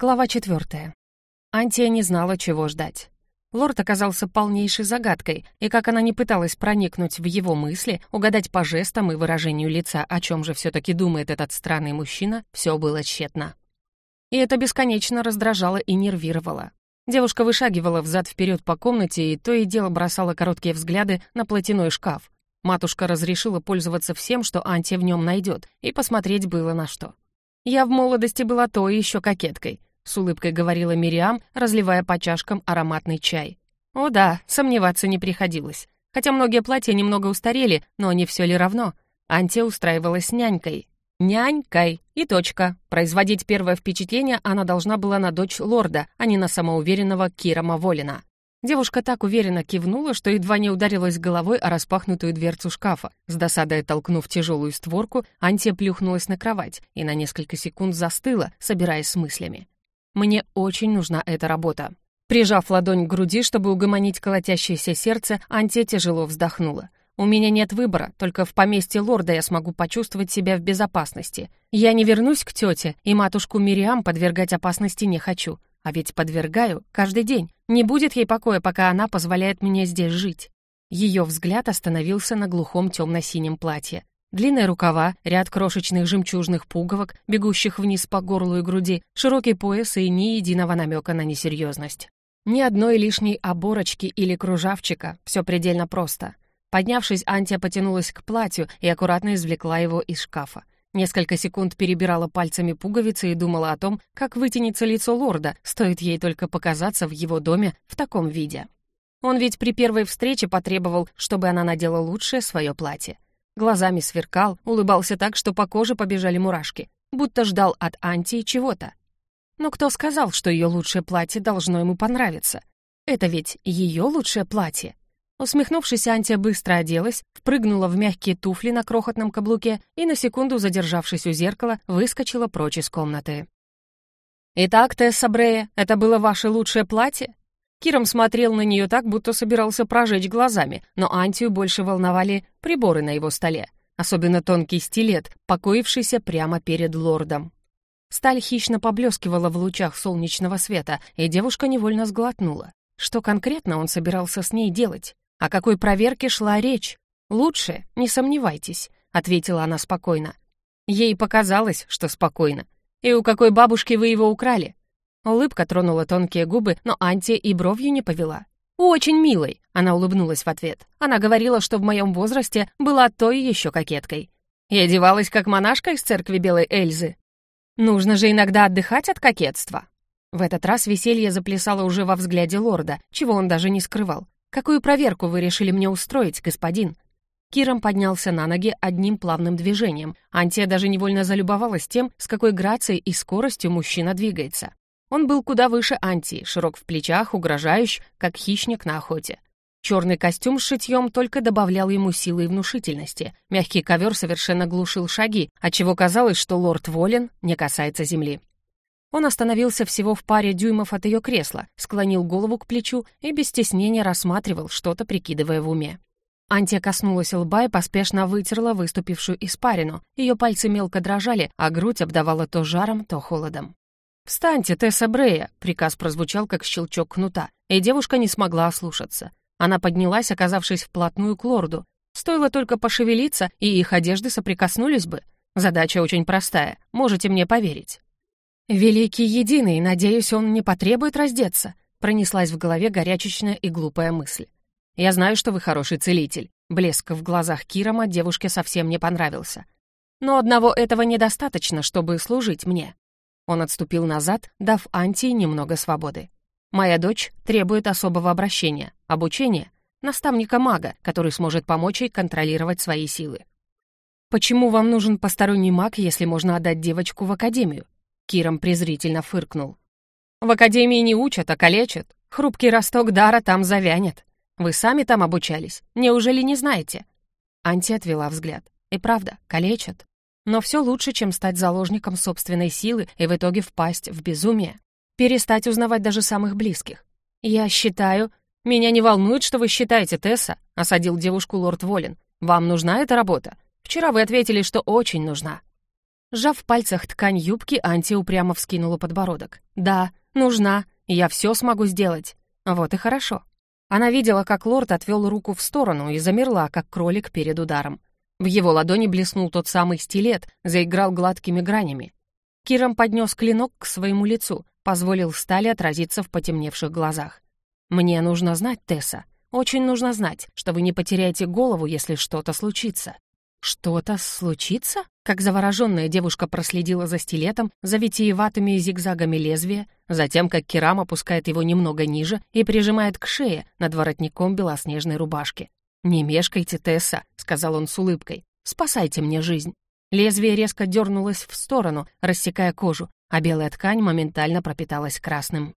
Глава четвертая. Антия не знала, чего ждать. Лорд оказался полнейшей загадкой, и как она не пыталась проникнуть в его мысли, угадать по жестам и выражению лица, о чем же все-таки думает этот странный мужчина, все было тщетно. И это бесконечно раздражало и нервировало. Девушка вышагивала взад-вперед по комнате и то и дело бросала короткие взгляды на платяной шкаф. Матушка разрешила пользоваться всем, что Антия в нем найдет, и посмотреть было на что. Я в молодости была то еще кокеткой, с улыбкой говорила Мириам, разливая по чашкам ароматный чай. О да, сомневаться не приходилось. Хотя многие платья немного устарели, но не все ли равно? Антия устраивалась нянькой. Нянькой. И точка. Производить первое впечатление она должна была на дочь лорда, а не на самоуверенного Кира Маволина. Девушка так уверенно кивнула, что едва не ударилась головой о распахнутую дверцу шкафа. С досадой толкнув тяжелую створку, Антия плюхнулась на кровать и на несколько секунд застыла, собираясь с мыслями. Мне очень нужна эта работа. Прижав ладонь к груди, чтобы угомонить колотящееся сердце, Антия тяжело вздохнула. «У меня нет выбора, только в поместье лорда я смогу почувствовать себя в безопасности. Я не вернусь к тете, и матушку Мириам подвергать опасности не хочу. А ведь подвергаю каждый день. Не будет ей покоя, пока она позволяет мне здесь жить». Ее взгляд остановился на глухом темно-синем платье. Длинные рукава, ряд крошечных жемчужных пуговок, бегущих вниз по горлу и груди, широкий пояс и ни единого намека на несерьезность. Ни одной лишней оборочки или кружавчика, все предельно просто. Поднявшись, Антия потянулась к платью и аккуратно извлекла его из шкафа. Несколько секунд перебирала пальцами пуговицы и думала о том, как вытянется лицо лорда, стоит ей только показаться в его доме в таком виде. Он ведь при первой встрече потребовал, чтобы она надела лучшее свое платье. Глазами сверкал, улыбался так, что по коже побежали мурашки, будто ждал от Антии чего-то. Но кто сказал, что ее лучшее платье должно ему понравиться? Это ведь ее лучшее платье. Усмехнувшись, Антия быстро оделась, впрыгнула в мягкие туфли на крохотном каблуке и, на секунду задержавшись у зеркала, выскочила прочь из комнаты. «Итак, Тесса Брея, это было ваше лучшее платье?» Киром смотрел на нее так, будто собирался прожечь глазами, но Антию больше волновали приборы на его столе, особенно тонкий стилет, покоившийся прямо перед лордом. Сталь хищно поблескивала в лучах солнечного света, и девушка невольно сглотнула. Что конкретно он собирался с ней делать? О какой проверке шла речь? «Лучше, не сомневайтесь», — ответила она спокойно. Ей показалось, что спокойно. «И у какой бабушки вы его украли?» Улыбка тронула тонкие губы, но Анти и бровью не повела. «Очень милой», — она улыбнулась в ответ. Она говорила, что в моем возрасте была той еще кокеткой. И одевалась как монашка из церкви Белой Эльзы. Нужно же иногда отдыхать от кокетства. В этот раз веселье заплясало уже во взгляде лорда, чего он даже не скрывал. «Какую проверку вы решили мне устроить, господин?» Киром поднялся на ноги одним плавным движением. Антия даже невольно залюбовалась тем, с какой грацией и скоростью мужчина двигается. Он был куда выше Анти, широк в плечах, угрожающий, как хищник на охоте. Черный костюм с шитьем только добавлял ему силы и внушительности. Мягкий ковер совершенно глушил шаги, отчего казалось, что лорд Волен не касается земли. Он остановился всего в паре дюймов от ее кресла, склонил голову к плечу и без стеснения рассматривал, что-то прикидывая в уме. Антия коснулась лба и поспешно вытерла выступившую испарину. Ее пальцы мелко дрожали, а грудь обдавала то жаром, то холодом. «Встаньте, Тесса Брея!» — приказ прозвучал, как щелчок кнута, и девушка не смогла ослушаться. Она поднялась, оказавшись вплотную к лорду. Стоило только пошевелиться, и их одежды соприкоснулись бы. Задача очень простая, можете мне поверить. «Великий Единый, надеюсь, он не потребует раздеться», — пронеслась в голове горячечная и глупая мысль. «Я знаю, что вы хороший целитель». Блеск в глазах Кирома девушке совсем не понравился. «Но одного этого недостаточно, чтобы служить мне. Он отступил назад, дав Антии немного свободы. «Моя дочь требует особого обращения, обучения, наставника-мага, который сможет помочь ей контролировать свои силы». «Почему вам нужен посторонний маг, если можно отдать девочку в академию?» Киром презрительно фыркнул. «В академии не учат, а калечат. Хрупкий росток дара там завянет. Вы сами там обучались. Неужели не знаете?» Анти отвела взгляд. «И правда, калечат. Но все лучше, чем стать заложником собственной силы и в итоге впасть в безумие. Перестать узнавать даже самых близких. «Я считаю...» «Меня не волнует, что вы считаете, Тесса», — осадил девушку лорд Волин. «Вам нужна эта работа? Вчера вы ответили, что очень нужна». Сжав в пальцах ткань юбки, Анти упрямо вскинула подбородок. «Да, нужна. Я все смогу сделать». Вот и хорошо. Она видела, как лорд отвел руку в сторону и замерла, как кролик перед ударом. В его ладони блеснул тот самый стилет, заиграл гладкими гранями. Киром поднес клинок к своему лицу, позволил стали отразиться в потемневших глазах. «Мне нужно знать, Тесса, очень нужно знать, что вы не потеряете голову, если что-то случится». «Что-то случится?» Как завороженная девушка проследила за стилетом, за витиеватыми зигзагами лезвия, затем как Кирам опускает его немного ниже и прижимает к шее над воротником белоснежной рубашки. «Не мешкайте, Тесса», — сказал он с улыбкой. «Спасайте мне жизнь». Лезвие резко дернулось в сторону, рассекая кожу, а белая ткань моментально пропиталась красным.